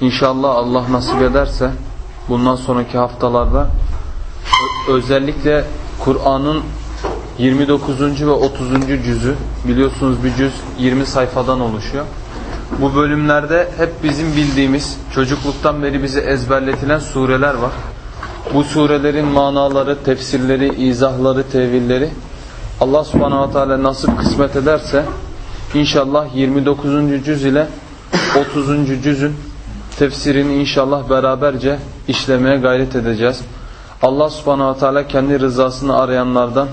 İnşallah Allah nasip ederse bundan sonraki haftalarda özellikle Kur'an'ın 29. ve 30. cüzü biliyorsunuz bir cüz 20 sayfadan oluşuyor. Bu bölümlerde hep bizim bildiğimiz çocukluktan beri bize ezberletilen sureler var. Bu surelerin manaları, tefsirleri, izahları, tevilleri Allah subhanahu wa ta'ala nasip kısmet ederse inşallah 29. cüz ile 30. cüzün tefsirini inşallah beraberce işlemeye gayret edeceğiz. Allah subhanahu wa ta'ala kendi rızasını arayanlardan,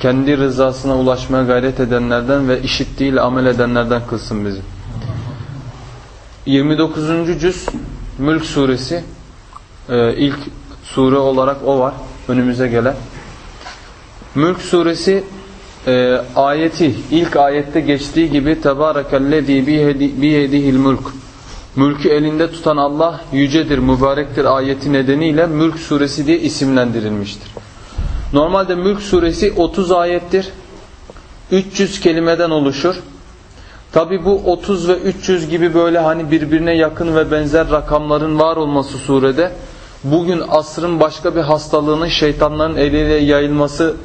kendi rızasına ulaşmaya gayret edenlerden ve işittiğiyle amel edenlerden kılsın bizi. 29. cüz Mülk suresi ee, ilk sure olarak o var önümüze gelen. Mülk suresi e, ayeti ilk ayette geçtiği gibi Tebarekellezi biyedihil mulk Mülkü elinde tutan Allah yücedir, mübarektir ayeti nedeniyle Mülk suresi diye isimlendirilmiştir. Normalde Mülk suresi 30 ayettir. 300 kelimeden oluşur. Tabi bu 30 ve 300 gibi böyle hani birbirine yakın ve benzer rakamların var olması surede bugün asrın başka bir hastalığının şeytanların eliyle yayılması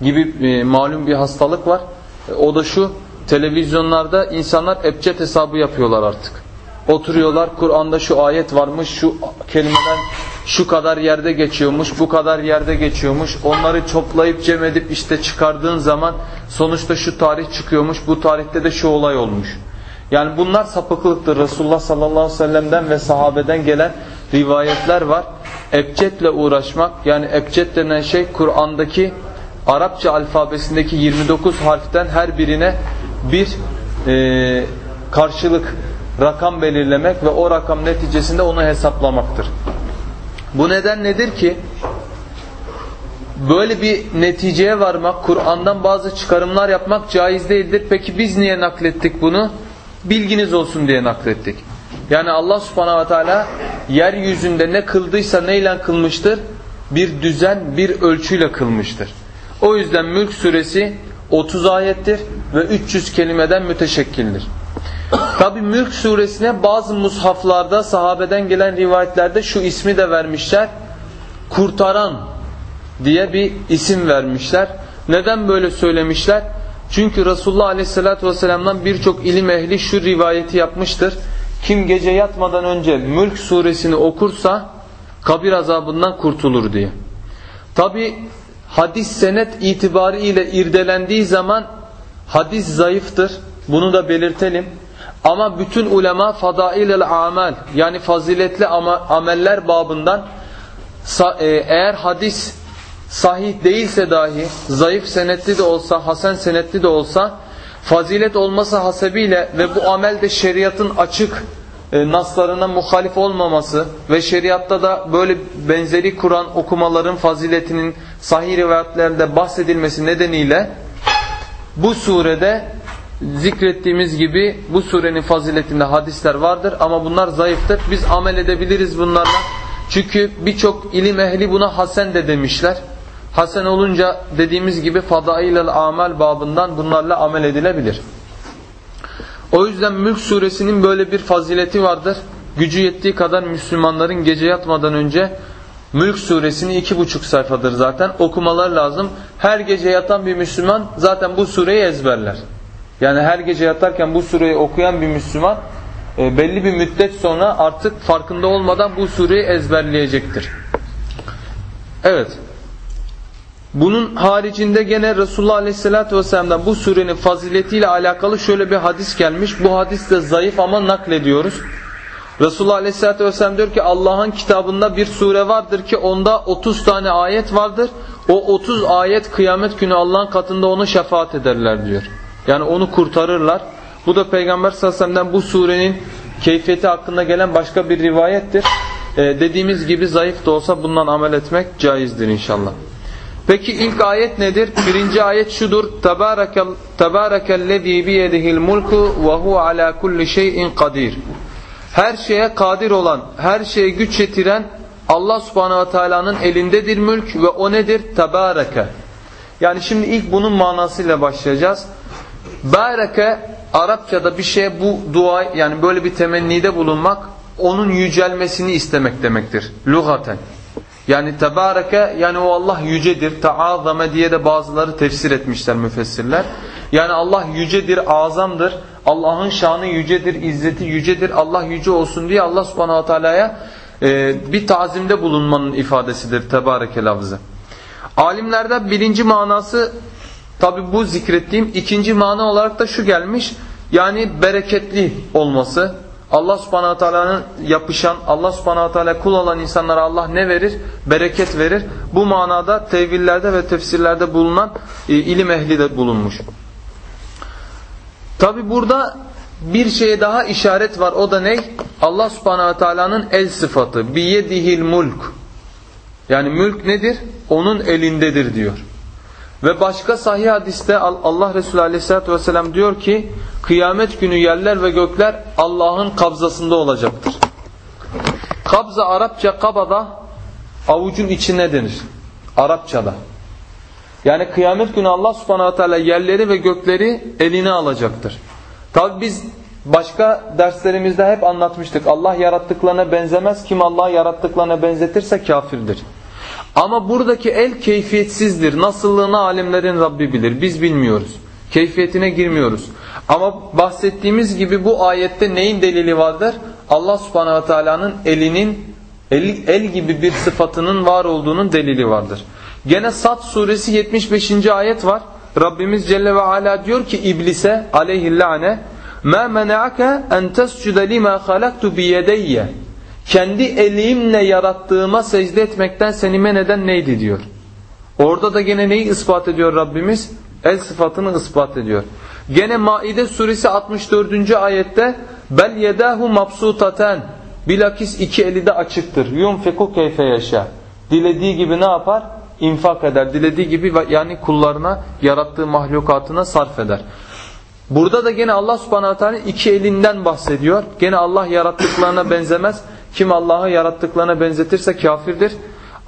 gibi e, malum bir hastalık var. E, o da şu televizyonlarda insanlar ebced hesabı yapıyorlar artık. Oturuyorlar Kur'an'da şu ayet varmış şu kelimeden şu kadar yerde geçiyormuş bu kadar yerde geçiyormuş onları toplayıp cem edip işte çıkardığın zaman sonuçta şu tarih çıkıyormuş bu tarihte de şu olay olmuş. Yani bunlar sapıklıktır. Resulullah sallallahu aleyhi ve sellem'den ve sahabeden gelen rivayetler var. Ebcedle uğraşmak yani ebced denen şey Kur'an'daki Arapça alfabesindeki 29 harften her birine bir e, karşılık rakam belirlemek ve o rakam neticesinde onu hesaplamaktır. Bu neden nedir ki? Böyle bir neticeye varmak, Kur'an'dan bazı çıkarımlar yapmak caiz değildir. Peki biz niye naklettik bunu? Bilginiz olsun diye naklettik. Yani Allah subhanahu ve teala yeryüzünde ne kıldıysa neyle kılmıştır? Bir düzen, bir ölçüyle kılmıştır. O yüzden Mülk suresi 30 ayettir ve 300 kelimeden müteşekkildir. Tabi Mülk suresine bazı mushaflarda sahabeden gelen rivayetlerde şu ismi de vermişler. Kurtaran diye bir isim vermişler. Neden böyle söylemişler? Çünkü Resulullah Aleyhisselatü Vesselam'dan birçok ilim ehli şu rivayeti yapmıştır. Kim gece yatmadan önce Mülk suresini okursa kabir azabından kurtulur diye. Tabi hadis senet itibariyle irdelendiği zaman hadis zayıftır. Bunu da belirtelim. Ama bütün ulema fadailel amel yani faziletli ameller babından e, eğer hadis sahih değilse dahi zayıf senetli de olsa hasen senetli de olsa fazilet olması hasebiyle ve bu amel de şeriatın açık e, naslarına muhalif olmaması ve şeriatta da böyle benzeri Kur'an okumaların faziletinin sahih rivayetlerde bahsedilmesi nedeniyle bu surede zikrettiğimiz gibi bu surenin faziletinde hadisler vardır ama bunlar zayıftır. Biz amel edebiliriz bunlarla. Çünkü birçok ilim ehli buna hasen de demişler. Hasen olunca dediğimiz gibi fadailel amel babından bunlarla amel edilebilir. O yüzden Mülk suresinin böyle bir fazileti vardır. Gücü yettiği kadar Müslümanların gece yatmadan önce Mülk suresini iki buçuk sayfadır zaten okumalar lazım. Her gece yatan bir Müslüman zaten bu sureyi ezberler. Yani her gece yatarken bu sureyi okuyan bir Müslüman e, belli bir müddet sonra artık farkında olmadan bu sureyi ezberleyecektir. Evet. Bunun haricinde gene Resulullah Aleyhisselatü Vesselam'dan bu surenin faziletiyle alakalı şöyle bir hadis gelmiş. Bu hadis de zayıf ama naklediyoruz. Resulullah Aleyhisselatü Vesselam diyor ki Allah'ın kitabında bir sure vardır ki onda 30 tane ayet vardır. O 30 ayet kıyamet günü Allah'ın katında onu şefaat ederler diyor. Yani onu kurtarırlar. Bu da Peygamber sallallahu aleyhi ve sellem'den bu surenin keyfiyeti hakkında gelen başka bir rivayettir. Ee, dediğimiz gibi zayıf da olsa bundan amel etmek caizdir inşallah. Peki ilk ayet nedir? Birinci ayet şudur. Tebârekellezî biyedihil mulku ve hu alâ kulli şeyin kadir. Her şeye kadir olan, her şeye güç yetiren Allah subhanahu teala'nın elindedir mülk ve o nedir? Tebâreke. Yani şimdi ilk bunun manasıyla başlayacağız. Bareke Arapçada bir şeye bu dua yani böyle bir temennide bulunmak onun yücelmesini istemek demektir. Lugaten. Yani tebareke yani o Allah yücedir. Taazame diye de bazıları tefsir etmişler müfessirler. Yani Allah yücedir, azamdır. Allah'ın şanı yücedir, izzeti yücedir. Allah yüce olsun diye Allah subhanahu teala'ya e, bir tazimde bulunmanın ifadesidir tebareke lafzı. Alimlerden birinci manası tabi bu zikrettiğim ikinci mana olarak da şu gelmiş. Yani bereketli olması. Allah subhanahu teala'nın yapışan, Allah subhanahu teala kul olan insanlara Allah ne verir? Bereket verir. Bu manada tevillerde ve tefsirlerde bulunan e, ilim ehli de bulunmuş. Tabi burada bir şeye daha işaret var. O da ne? Allah subhanahu teala'nın el sıfatı. Biyedihil mulk. Yani mülk nedir? Onun elindedir diyor. Ve başka sahih hadiste Allah Resulü Aleyhisselatü vesselam diyor ki kıyamet günü yerler ve gökler Allah'ın kabzasında olacaktır. Kabza Arapça kabada avucun içine denir. Arapçada. Yani kıyamet günü Allah subhanahu teala yerleri ve gökleri eline alacaktır. Tabi biz başka derslerimizde hep anlatmıştık. Allah yarattıklarına benzemez. Kim Allah'ı yarattıklarına benzetirse kafirdir. Ama buradaki el keyfiyetsizdir. Nasıllığını alemlerin Rabbi bilir. Biz bilmiyoruz. Keyfiyetine girmiyoruz. Ama bahsettiğimiz gibi bu ayette neyin delili vardır? Allah subhanahu teala'nın elinin el, el gibi bir sıfatının var olduğunun delili vardır. Gene Sad suresi 75. ayet var. Rabbimiz Celle ve Ala diyor ki iblise aleyhillâne مَا مَنَعَكَ اَنْ تَسْجُدَ لِمَا خَلَقْتُ بِيَدَيَّ kendi elimle yarattığıma secde etmekten seni men eden neydi diyor. Orada da gene neyi ispat ediyor Rabbimiz? El sıfatını ispat ediyor. Gene Maide suresi 64. ayette bel yedahu mabsutaten bilakis iki eli de açıktır. Yunfiku keyfe yaşa. Dilediği gibi ne yapar? İnfak eder. Dilediği gibi yani kullarına yarattığı mahlukatına sarf eder. Burada da gene Allah subhanahu teala iki elinden bahsediyor. Gene Allah yarattıklarına benzemez. Kim Allah'ı yarattıklarına benzetirse kafirdir.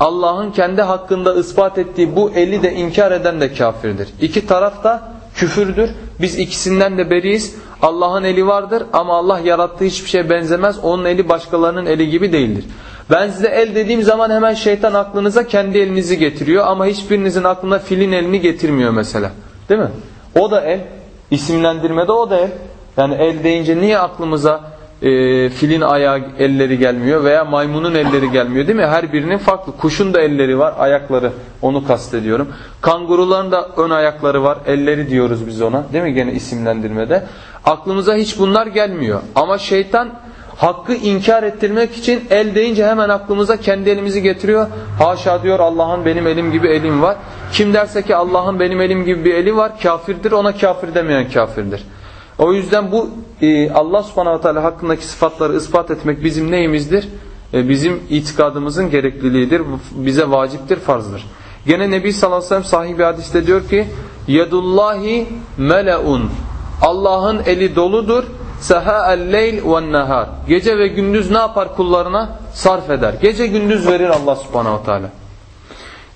Allah'ın kendi hakkında ispat ettiği bu eli de inkar eden de kafirdir. İki taraf da küfürdür. Biz ikisinden de beriyiz. Allah'ın eli vardır ama Allah yarattığı hiçbir şeye benzemez. Onun eli başkalarının eli gibi değildir. Ben size el dediğim zaman hemen şeytan aklınıza kendi elinizi getiriyor ama hiçbirinizin aklına filin elini getirmiyor mesela. Değil mi? O da el. İsimlendirmede o da el. Yani el deyince niye aklımıza e, filin ayağı elleri gelmiyor veya maymunun elleri gelmiyor değil mi? Her birinin farklı. Kuşun da elleri var, ayakları. Onu kastediyorum. Kanguruların da ön ayakları var. Elleri diyoruz biz ona. Değil mi gene isimlendirmede? Aklımıza hiç bunlar gelmiyor. Ama şeytan hakkı inkar ettirmek için el deyince hemen aklımıza kendi elimizi getiriyor. Haşa diyor Allah'ın benim elim gibi elim var. Kim derse ki Allah'ın benim elim gibi bir eli var kafirdir. Ona kafir demeyen kafirdir. O yüzden bu e, Allah subhanahu teala hakkındaki sıfatları ispat etmek bizim neyimizdir? E, bizim itikadımızın gerekliliğidir. Bize vaciptir, farzdır. Gene Nebi sallallahu aleyhi ve sellem sahih bir hadiste diyor ki Yedullahi meleun Allah'ın eli doludur. Seha'el leyl ve nehar. Gece ve gündüz ne yapar kullarına? Sarf eder. Gece gündüz verir Allah subhanahu teala.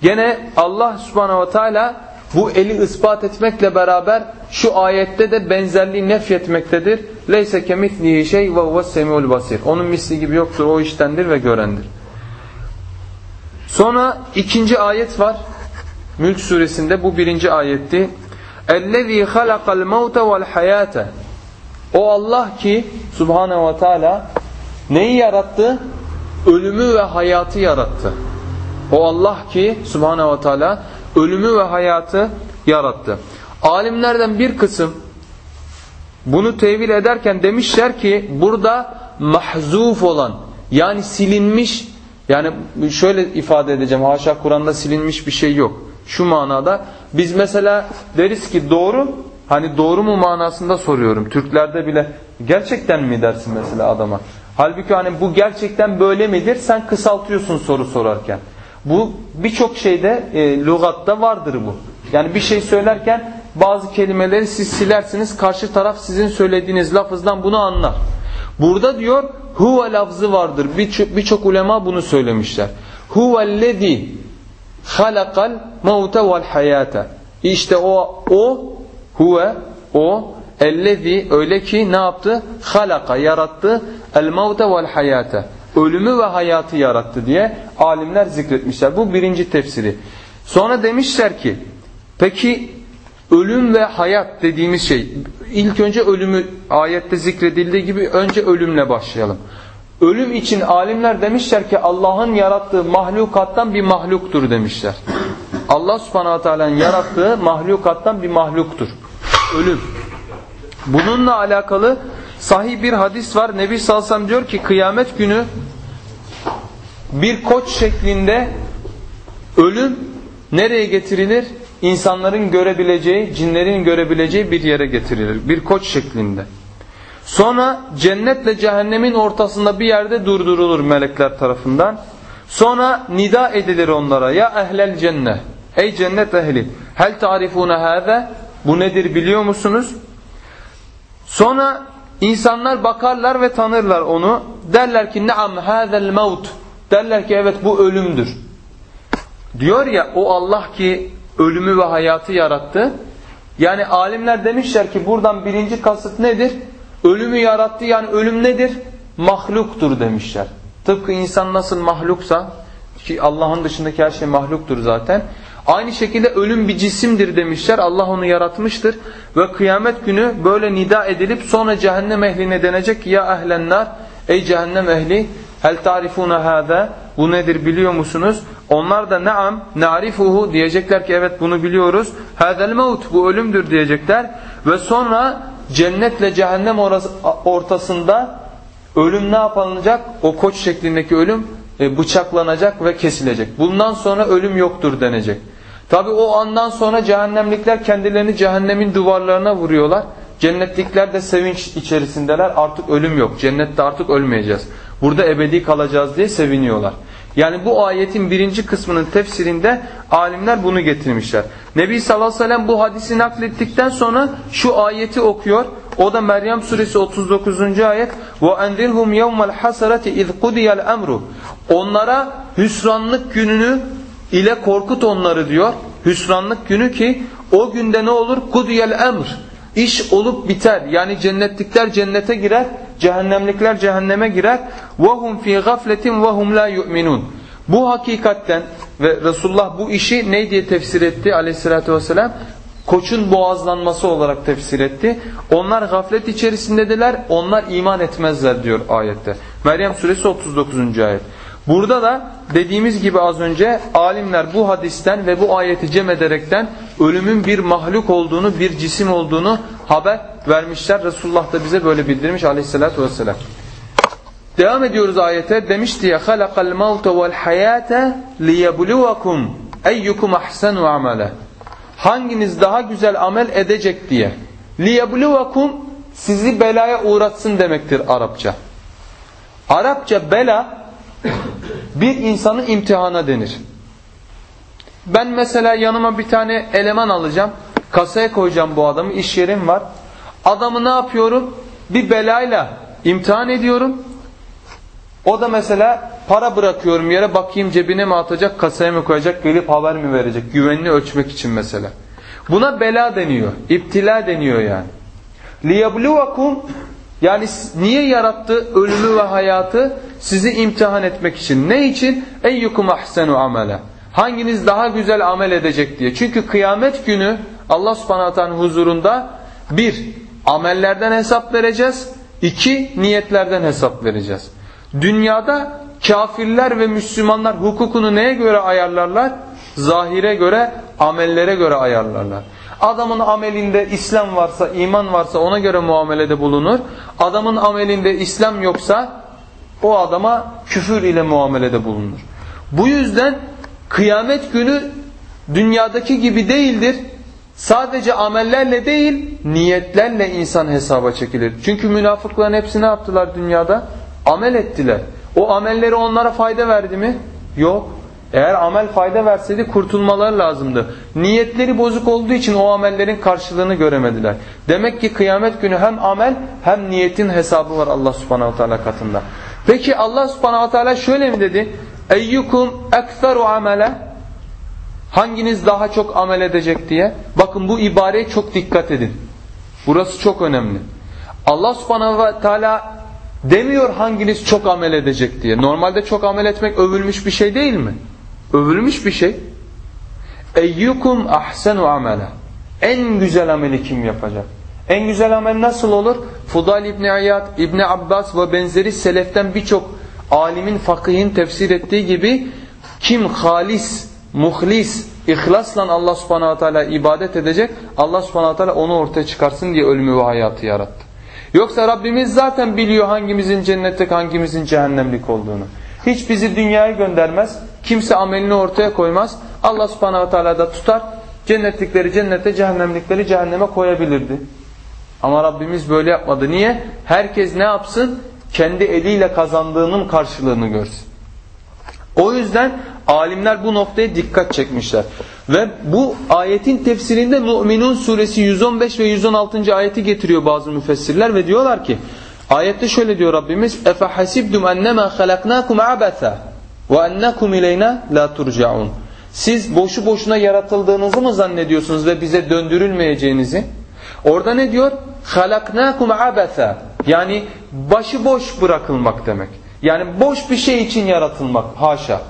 Gene Allah subhanahu teala bu eli ispat etmekle beraber şu ayette de benzerliği nefyetmektedir. Leyse kemitlihi şey ve huves semiul basir. Onun misli gibi yoktur. O iştendir ve görendir. Sonra ikinci ayet var. Mülk suresinde bu birinci ayetti. اَلَّذ۪ي خَلَقَ الْمَوْتَ وَالْحَيَاةَ O Allah ki Subhanahu ve Teala neyi yarattı? Ölümü ve hayatı yarattı. O Allah ki Subhanahu ve Teala ölümü ve hayatı yarattı. Alimlerden bir kısım bunu tevil ederken demişler ki burada mahzuf olan yani silinmiş yani şöyle ifade edeceğim haşa Kur'an'da silinmiş bir şey yok. Şu manada biz mesela deriz ki doğru Hani doğru mu manasında soruyorum. Türklerde bile gerçekten mi dersin mesela adama? Halbuki hani bu gerçekten böyle midir? Sen kısaltıyorsun soru sorarken. Bu birçok şeyde e, lügatta vardır bu. Yani bir şey söylerken bazı kelimeleri siz silersiniz. Karşı taraf sizin söylediğiniz lafızdan bunu anlar. Burada diyor huve lafzı vardır. Birçok bir ulema bunu söylemişler. Huvellezî halakal mevte vel hayata. İşte o o huve o ellezî öyle ki ne yaptı? Halaka yarattı el mevte vel hayata. Ölümü ve hayatı yarattı diye alimler zikretmişler. Bu birinci tefsiri. Sonra demişler ki peki ölüm ve hayat dediğimiz şey ilk önce ölümü ayette zikredildiği gibi önce ölümle başlayalım. Ölüm için alimler demişler ki Allah'ın yarattığı mahlukattan bir mahluktur demişler. Allah subhanahu teala'nın yarattığı mahlukattan bir mahluktur. Ölüm. Bununla alakalı sahih bir hadis var. Nebi sellem diyor ki kıyamet günü bir koç şeklinde ölüm nereye getirilir? İnsanların görebileceği, cinlerin görebileceği bir yere getirilir. Bir koç şeklinde. Sonra cennetle cehennemin ortasında bir yerde durdurulur melekler tarafından. Sonra nida edilir onlara. Ya ehlel cennet. Ey cennet ehli. Hel tarifune hâze. Bu nedir biliyor musunuz? Sonra insanlar bakarlar ve tanırlar onu. Derler ki naam hâzel mevt. Derler ki evet bu ölümdür. Diyor ya o Allah ki ölümü ve hayatı yarattı. Yani alimler demişler ki buradan birinci kasıt nedir? Ölümü yarattı yani ölüm nedir? Mahluktur demişler. Tıpkı insan nasıl mahluksa ki Allah'ın dışındaki her şey mahluktur zaten. Aynı şekilde ölüm bir cisimdir demişler. Allah onu yaratmıştır. Ve kıyamet günü böyle nida edilip sonra cehennem ehline denecek ki ya ehlennar ey cehennem ehli hel tarifune hâzâ bu nedir biliyor musunuz? Onlar da naam na'rifuhu diyecekler ki evet bunu biliyoruz. Hâzel mevt bu ölümdür diyecekler. Ve sonra cennetle cehennem ortasında ölüm ne yapılacak? O koç şeklindeki ölüm e, bıçaklanacak ve kesilecek. Bundan sonra ölüm yoktur denecek. Tabi o andan sonra cehennemlikler kendilerini cehennemin duvarlarına vuruyorlar. Cennetlikler de sevinç içerisindeler. Artık ölüm yok. Cennette artık ölmeyeceğiz. Burada ebedi kalacağız diye seviniyorlar. Yani bu ayetin birinci kısmının tefsirinde alimler bunu getirmişler. Nebi sallallahu aleyhi ve sellem bu hadisi naklettikten sonra şu ayeti okuyor. O da Meryem suresi 39. ayet. وَاَنْذِرْهُمْ يَوْمَ الْحَسَرَةِ اِذْ قُدِيَ الْاَمْرُ Onlara hüsranlık gününü ile korkut onları diyor. Hüsranlık günü ki o günde ne olur? Kudiyel emr. İş olup biter. Yani cennetlikler cennete girer, cehennemlikler cehenneme girer. Vahum fi gafletin vahum la yu'minun. Bu hakikatten ve Resulullah bu işi ne diye tefsir etti aleyhissalatü vesselam? Koçun boğazlanması olarak tefsir etti. Onlar gaflet içerisindedirler, onlar iman etmezler diyor ayette. Meryem suresi 39. ayet. Burada da dediğimiz gibi az önce alimler bu hadisten ve bu ayeti cem ederekten ölümün bir mahluk olduğunu, bir cisim olduğunu haber vermişler. Resulullah da bize böyle bildirmiş aleyhissalatü vesselam. Devam ediyoruz ayete. Demişti ya خَلَقَ الْمَوْتَ وَالْحَيَاةَ لِيَبْلُوَكُمْ اَيُّكُمْ اَحْسَنُ عَمَلَهِ Hanginiz daha güzel amel edecek diye. لِيَبْلُوَكُمْ Sizi belaya uğratsın demektir Arapça. Arapça bela bir insanı imtihana denir. Ben mesela yanıma bir tane eleman alacağım. Kasaya koyacağım bu adamı. iş yerim var. Adamı ne yapıyorum? Bir belayla imtihan ediyorum. O da mesela para bırakıyorum yere bakayım cebine mi atacak, kasaya mı koyacak, gelip haber mi verecek? Güvenini ölçmek için mesela. Buna bela deniyor. İptila deniyor yani. لِيَبْلُوَكُمْ yani niye yarattı ölümü ve hayatı? Sizi imtihan etmek için. Ne için? Eyyukum ahsenu amele. Hanginiz daha güzel amel edecek diye. Çünkü kıyamet günü Allah subhanahu huzurunda bir, amellerden hesap vereceğiz. iki niyetlerden hesap vereceğiz. Dünyada kafirler ve Müslümanlar hukukunu neye göre ayarlarlar? Zahire göre, amellere göre ayarlarlar. Adamın amelinde İslam varsa, iman varsa ona göre muamelede bulunur. Adamın amelinde İslam yoksa o adama küfür ile muamelede bulunur. Bu yüzden kıyamet günü dünyadaki gibi değildir. Sadece amellerle değil, niyetlerle insan hesaba çekilir. Çünkü münafıkların hepsi ne yaptılar dünyada? Amel ettiler. O amelleri onlara fayda verdi mi? Yok. Eğer amel fayda verseydi kurtulmaları lazımdı. Niyetleri bozuk olduğu için o amellerin karşılığını göremediler. Demek ki kıyamet günü hem amel hem niyetin hesabı var Allah subhanahu teala katında. Peki Allah subhanahu teala şöyle mi dedi? Eyyukum ekseru amele Hanginiz daha çok amel edecek diye. Bakın bu ibareye çok dikkat edin. Burası çok önemli. Allah subhanahu teala demiyor hanginiz çok amel edecek diye. Normalde çok amel etmek övülmüş bir şey değil mi? Övülmüş bir şey. Eyyukum ahsenu amele. En güzel ameli kim yapacak? En güzel amel nasıl olur? Fudal İbni Ayyad, İbni Abbas ve benzeri seleften birçok alimin, fakihin tefsir ettiği gibi kim halis, muhlis, ihlasla Allah subhanahu teala ibadet edecek, Allah subhanahu teala onu ortaya çıkarsın diye ölümü ve hayatı yarattı. Yoksa Rabbimiz zaten biliyor hangimizin cennetlik, hangimizin cehennemlik olduğunu. Hiç bizi dünyaya göndermez, kimse amelini ortaya koymaz. Allah subhanahu teala da tutar, cennetlikleri cennete, cehennemlikleri cehenneme koyabilirdi. Ama Rabbimiz böyle yapmadı. Niye? Herkes ne yapsın? Kendi eliyle kazandığının karşılığını görsün. O yüzden alimler bu noktaya dikkat çekmişler. Ve bu ayetin tefsirinde Mü'minun suresi 115 ve 116. ayeti getiriyor bazı müfessirler ve diyorlar ki ayette şöyle diyor Rabbimiz اَفَحَسِبْدُمْ اَنَّمَا خَلَقْنَاكُمْ عَبَثًا ve ennekum ileyne la turcaun. Siz boşu boşuna yaratıldığınızı mı zannediyorsunuz ve bize döndürülmeyeceğinizi? Orada ne diyor? Halaknakum abetha. Yani başı boş bırakılmak demek. Yani boş bir şey için yaratılmak. Haşa.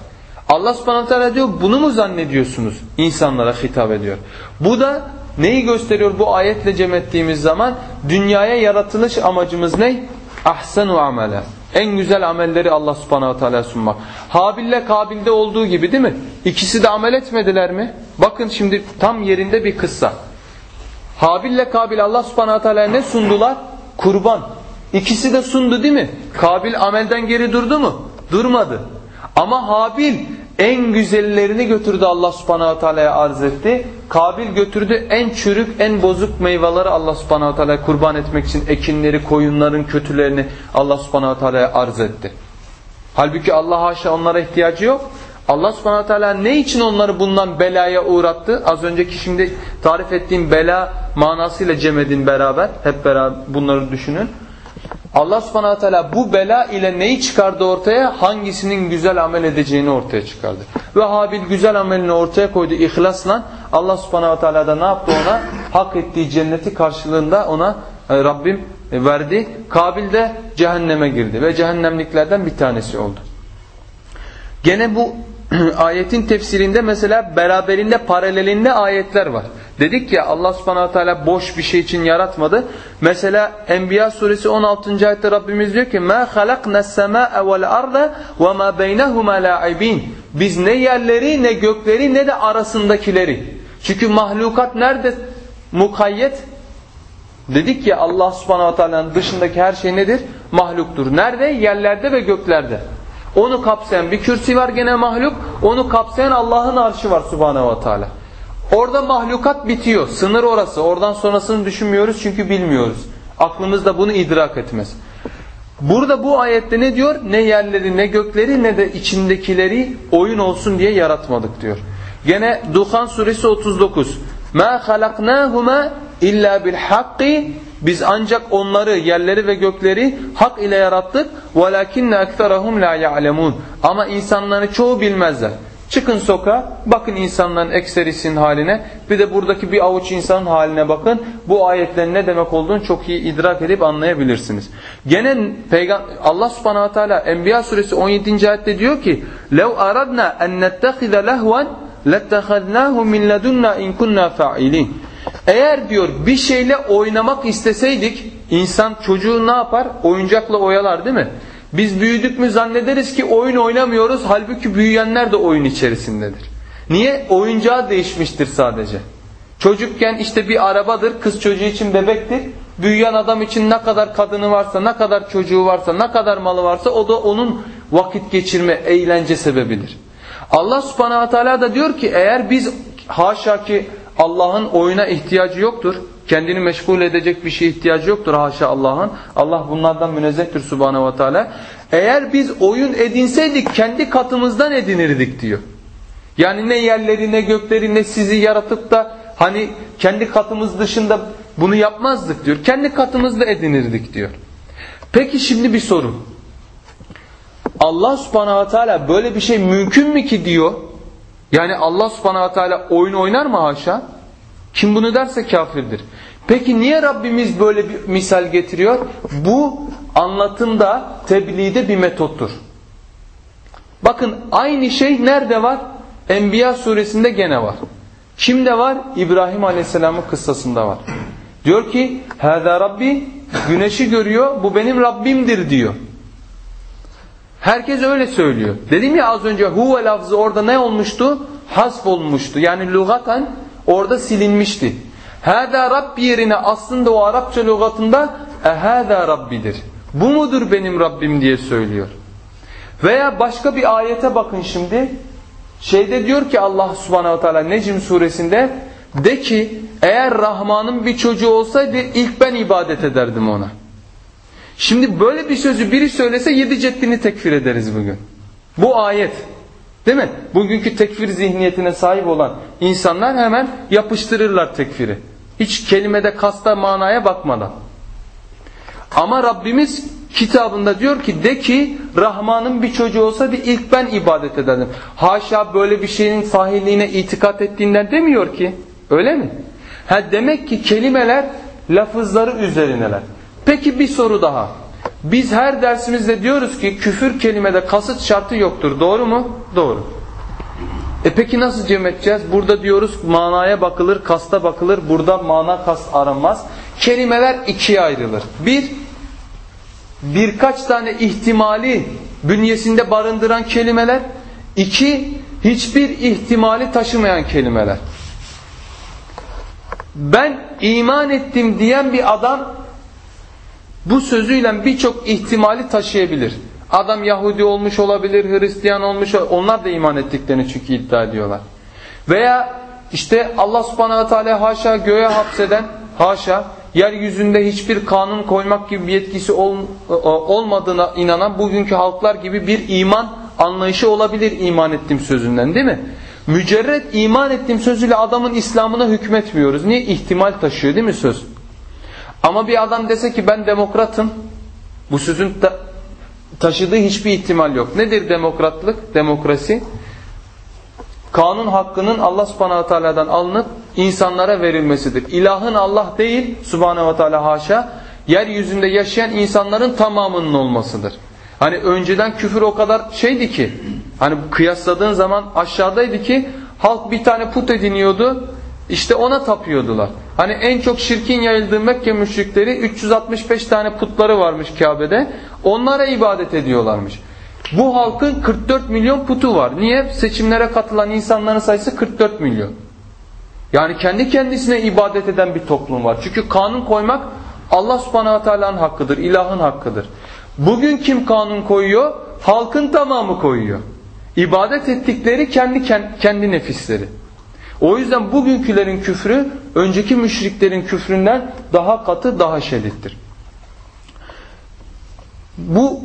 Allah subhanahu teala diyor bunu mu zannediyorsunuz? İnsanlara hitap ediyor. Bu da neyi gösteriyor bu ayetle cem ettiğimiz zaman? Dünyaya yaratılış amacımız ne? Ahsenu amele. En güzel amelleri Allah subhanahu teala sunmak. Habil'le Kabil'de olduğu gibi değil mi? İkisi de amel etmediler mi? Bakın şimdi tam yerinde bir kıssa. Habil'le Kabil Allah subhanahu teala ne sundular? Kurban. İkisi de sundu değil mi? Kabil amelden geri durdu mu? Durmadı. Ama Habil en güzellerini götürdü Allah subhanahu teala'ya arz etti. Kabil götürdü en çürük, en bozuk meyveleri Allah subhanahu teala'ya kurban etmek için ekinleri, koyunların kötülerini Allah subhanahu teala'ya arz etti. Halbuki Allah haşa onlara ihtiyacı yok. Allah subhanahu teala ne için onları bundan belaya uğrattı? Az önceki şimdi tarif ettiğim bela manasıyla cem edin beraber. Hep beraber bunları düşünün. Allah subhanahu teala bu bela ile neyi çıkardı ortaya? Hangisinin güzel amel edeceğini ortaya çıkardı. Ve Habil güzel amelini ortaya koydu ihlasla. Allah subhanahu teala da ne yaptı ona? Hak ettiği cenneti karşılığında ona Rabbim verdi. Kabil de cehenneme girdi ve cehennemliklerden bir tanesi oldu. Gene bu ayetin tefsirinde mesela beraberinde paralelinde ayetler var. Dedik ya Allah subhanahu teala boş bir şey için yaratmadı. Mesela Enbiya suresi 16. ayette Rabbimiz diyor ki مَا خَلَقْنَا السَّمَاءَ وَالْأَرْضَ وَمَا بَيْنَهُمَا لَاعِبِينَ Biz ne yerleri ne gökleri ne de arasındakileri. Çünkü mahlukat nerede mukayyet? Dedik ya Allah subhanahu teala'nın dışındaki her şey nedir? Mahluktur. Nerede? Yerlerde ve göklerde. Onu kapsayan bir kürsi var gene mahluk. Onu kapsayan Allah'ın arşı var subhanahu teala. Orada mahlukat bitiyor. Sınır orası. Oradan sonrasını düşünmüyoruz çünkü bilmiyoruz. Aklımız da bunu idrak etmez. Burada bu ayette ne diyor? Ne yerleri ne gökleri ne de içindekileri oyun olsun diye yaratmadık diyor. Gene Duhan suresi 39. مَا خَلَقْنَاهُمَا اِلَّا بِالْحَقِّ Biz ancak onları, yerleri ve gökleri hak ile yarattık. وَلَكِنَّ اَكْتَرَهُمْ لَا يَعْلَمُونَ Ama insanları çoğu bilmezler. Çıkın sokağa, bakın insanların ekserisinin haline, bir de buradaki bir avuç insanın haline bakın. Bu ayetlerin ne demek olduğunu çok iyi idrak edip anlayabilirsiniz. Gene Allah subhanahu teala Enbiya suresi 17. ayette diyor ki لَوْ أَرَدْنَا أَنْ نَتَّخِذَ لَهْوًا لَتَّخَذْنَاهُ مِنْ لَدُنَّا اِنْ كُنَّا فَعِلِينَ eğer diyor bir şeyle oynamak isteseydik, insan çocuğu ne yapar? Oyuncakla oyalar değil mi? Biz büyüdük mü zannederiz ki oyun oynamıyoruz. Halbuki büyüyenler de oyun içerisindedir. Niye? Oyuncağı değişmiştir sadece. Çocukken işte bir arabadır, kız çocuğu için bebektir. Büyüyen adam için ne kadar kadını varsa, ne kadar çocuğu varsa, ne kadar malı varsa o da onun vakit geçirme, eğlence sebebidir. Allah subhanahu teala da diyor ki eğer biz haşa ki Allah'ın oyuna ihtiyacı yoktur. Kendini meşgul edecek bir şeye ihtiyacı yoktur haşa Allah'ın. Allah bunlardan münezzehtir subhanehu ve teala. Eğer biz oyun edinseydik kendi katımızdan edinirdik diyor. Yani ne yerleri ne gökleri ne sizi yaratıp da hani kendi katımız dışında bunu yapmazdık diyor. Kendi katımızda edinirdik diyor. Peki şimdi bir soru. Allah subhanahu teala böyle bir şey mümkün mü ki diyor. Yani Allah subhanahu teala oyun oynar mı haşa? Kim bunu derse kafirdir. Peki niye Rabbimiz böyle bir misal getiriyor? Bu anlatımda, tebliğde bir metottur. Bakın aynı şey nerede var? Enbiya suresinde gene var. Kimde var? İbrahim Aleyhisselam'ın kıssasında var. Diyor ki, Hâzâ Rabbi, güneşi görüyor, bu benim Rabbimdir diyor. Herkes öyle söylüyor. Dedim ya az önce huve lafzı orada ne olmuştu? Hasf olmuştu. Yani lügaten orada silinmişti. Hâdâ Rabbi yerine aslında o Arapça lügatında ehâdâ Rabbidir. Bu mudur benim Rabbim diye söylüyor. Veya başka bir ayete bakın şimdi. Şeyde diyor ki Allah subhanehu teala Necm suresinde de ki eğer Rahman'ın bir çocuğu olsaydı ilk ben ibadet ederdim ona. Şimdi böyle bir sözü biri söylese yedi ceddini tekfir ederiz bugün. Bu ayet. Değil mi? Bugünkü tekfir zihniyetine sahip olan insanlar hemen yapıştırırlar tekfiri. Hiç kelimede kasta manaya bakmadan. Ama Rabbimiz kitabında diyor ki de ki Rahman'ın bir çocuğu olsaydı ilk ben ibadet ederdim. Haşa böyle bir şeyin sahilliğine itikat ettiğinden demiyor ki. Öyle mi? Ha demek ki kelimeler lafızları üzerineler. Peki bir soru daha. Biz her dersimizde diyoruz ki küfür kelimede kasıt şartı yoktur. Doğru mu? Doğru. E peki nasıl cem edeceğiz? Burada diyoruz manaya bakılır, kasta bakılır. Burada mana kast aranmaz. Kelimeler ikiye ayrılır. Bir, birkaç tane ihtimali bünyesinde barındıran kelimeler. İki, hiçbir ihtimali taşımayan kelimeler. Ben iman ettim diyen bir adam bu sözüyle birçok ihtimali taşıyabilir. Adam Yahudi olmuş olabilir, Hristiyan olmuş onlar da iman ettiklerini çünkü iddia ediyorlar. Veya işte Allah subhanahu teala haşa göğe hapseden, haşa yeryüzünde hiçbir kanun koymak gibi bir yetkisi ol, olmadığına inanan bugünkü halklar gibi bir iman anlayışı olabilir iman ettiğim sözünden değil mi? Mücerret iman ettiğim sözüyle adamın İslam'ına hükmetmiyoruz. Niye? ihtimal taşıyor değil mi söz? Ama bir adam dese ki ben demokratım. Bu sözün ta taşıdığı hiçbir ihtimal yok. Nedir demokratlık, demokrasi? Kanun hakkının Allah subhanahu teala'dan alınıp insanlara verilmesidir. İlahın Allah değil subhanahu teala haşa yeryüzünde yaşayan insanların tamamının olmasıdır. Hani önceden küfür o kadar şeydi ki hani kıyasladığın zaman aşağıdaydı ki halk bir tane put ediniyordu işte ona tapıyordular. Hani en çok şirkin yayıldığı Mekke müşrikleri 365 tane putları varmış Kabe'de. Onlara ibadet ediyorlarmış. Bu halkın 44 milyon putu var. Niye? Seçimlere katılan insanların sayısı 44 milyon. Yani kendi kendisine ibadet eden bir toplum var. Çünkü kanun koymak Allah subhanahu teala'nın hakkıdır, ilahın hakkıdır. Bugün kim kanun koyuyor? Halkın tamamı koyuyor. İbadet ettikleri kendi kendi nefisleri. O yüzden bugünkülerin küfrü önceki müşriklerin küfründen daha katı daha şiddettir. Bu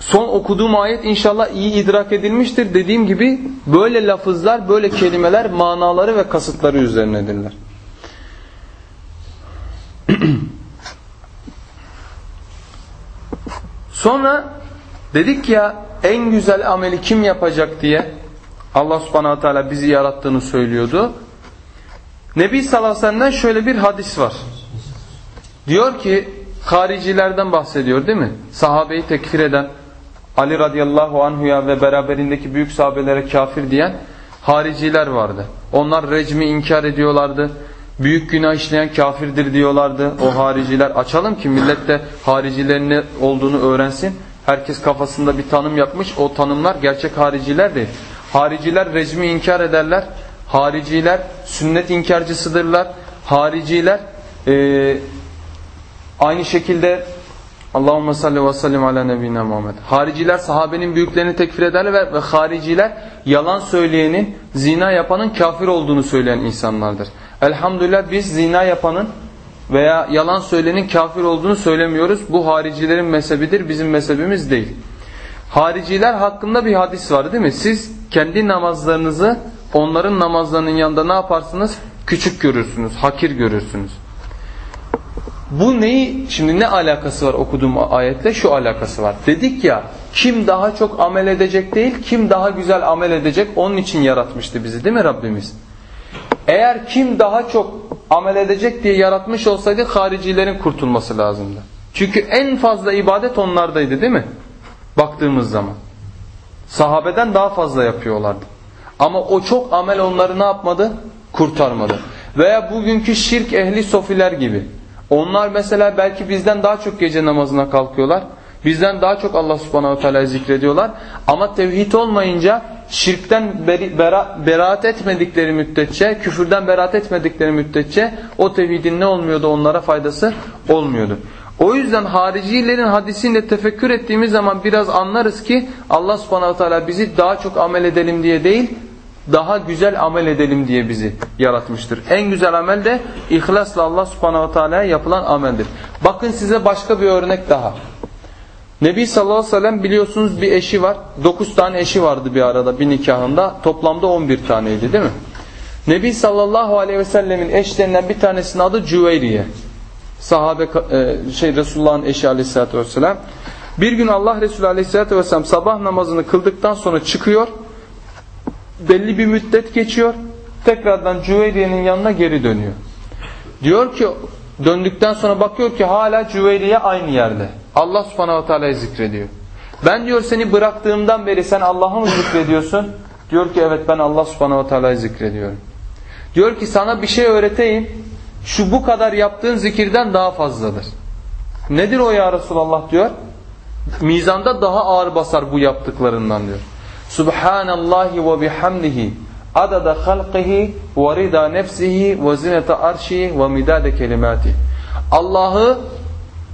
son okuduğum ayet inşallah iyi idrak edilmiştir. Dediğim gibi böyle lafızlar, böyle kelimeler manaları ve kasıtları üzerinedirler. Sonra dedik ya en güzel ameli kim yapacak diye Allah subhanahu teala bizi yarattığını söylüyordu. Nebi sallallahu aleyhi ve sellem'den şöyle bir hadis var. Diyor ki haricilerden bahsediyor değil mi? Sahabeyi tekfir eden Ali radıyallahu anhuya ve beraberindeki büyük sahabelere kafir diyen hariciler vardı. Onlar recmi inkar ediyorlardı. Büyük günah işleyen kafirdir diyorlardı o hariciler. Açalım ki millet de haricilerin ne olduğunu öğrensin. Herkes kafasında bir tanım yapmış. O tanımlar gerçek hariciler değil. Hariciler rejimi inkar ederler. Hariciler sünnet inkarcısıdırlar. Hariciler e, aynı şekilde Allahümme salli ve sellim ala nebine Muhammed. Hariciler sahabenin büyüklerini tekfir ederler ve, ve hariciler yalan söyleyenin, zina yapanın kafir olduğunu söyleyen insanlardır. Elhamdülillah biz zina yapanın veya yalan söylenin kafir olduğunu söylemiyoruz. Bu haricilerin mezhebidir, bizim mezhebimiz değil. Hariciler hakkında bir hadis var değil mi? Siz kendi namazlarınızı onların namazlarının yanında ne yaparsınız? Küçük görürsünüz, hakir görürsünüz. Bu neyi, şimdi ne alakası var okuduğum ayetle? Şu alakası var. Dedik ya, kim daha çok amel edecek değil, kim daha güzel amel edecek onun için yaratmıştı bizi değil mi Rabbimiz? Eğer kim daha çok amel edecek diye yaratmış olsaydı haricilerin kurtulması lazımdı. Çünkü en fazla ibadet onlardaydı değil mi? Baktığımız zaman. Sahabeden daha fazla yapıyorlardı. Ama o çok amel onları ne yapmadı? Kurtarmadı. Veya bugünkü şirk ehli sofiler gibi. Onlar mesela belki bizden daha çok gece namazına kalkıyorlar. Bizden daha çok Allah subhanahu teala zikrediyorlar. Ama tevhid olmayınca şirkten beri, bera, beraat etmedikleri müddetçe, küfürden beraat etmedikleri müddetçe o tevhidin ne olmuyordu onlara faydası olmuyordu. O yüzden haricilerin hadisinde tefekkür ettiğimiz zaman biraz anlarız ki Allah subhanahu teala bizi daha çok amel edelim diye değil, daha güzel amel edelim diye bizi yaratmıştır. En güzel amel de ihlasla Allah subhanahu teala'ya yapılan ameldir. Bakın size başka bir örnek daha. Nebi sallallahu aleyhi ve sellem biliyorsunuz bir eşi var. Dokuz tane eşi vardı bir arada bir nikahında. Toplamda on bir taneydi değil mi? Nebi sallallahu aleyhi ve sellemin eşlerinden bir tanesinin adı Cüveyriye. Sahabe e, şey Resulullah'ın eşi aleyhissalatü vesselam. Bir gün Allah Resulü aleyhissalatü vesselam sabah namazını kıldıktan sonra çıkıyor. Belli bir müddet geçiyor. Tekrardan Cüveyriye'nin yanına geri dönüyor. Diyor ki döndükten sonra bakıyor ki hala Cüveyriye aynı yerde. Allah subhanahu teala'yı zikrediyor. Ben diyor seni bıraktığımdan beri sen Allah'ı mı zikrediyorsun? Diyor ki evet ben Allah subhanahu teala'yı zikrediyorum. Diyor ki sana bir şey öğreteyim. Şu bu kadar yaptığın zikirden daha fazladır. Nedir o ya Resulallah diyor. Mizanda daha ağır basar bu yaptıklarından diyor. Subhanallahi ve bihamdihi adada halqihi ve rida nefsihi ve zinete arşihi ve midade kelimati. Allah'ı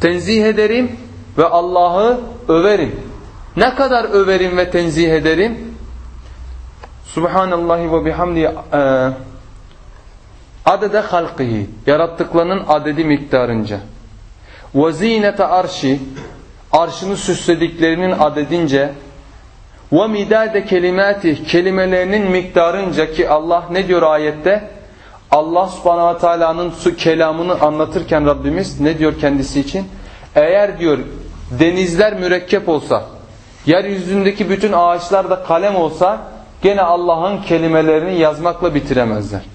tenzih ederim ve Allah'ı överim. Ne kadar överim ve tenzih ederim? Subhanallahi ve bihamdi e, adede halqihi yarattıklarının adedi miktarınca. Ve zinete arşi arşını süslediklerinin adedince ve midade kelimati kelimelerinin miktarınca ki Allah ne diyor ayette? Allah subhanahu ve teala'nın kelamını anlatırken Rabbimiz ne diyor kendisi için? Eğer diyor denizler mürekkep olsa, yeryüzündeki bütün ağaçlar da kalem olsa gene Allah'ın kelimelerini yazmakla bitiremezler.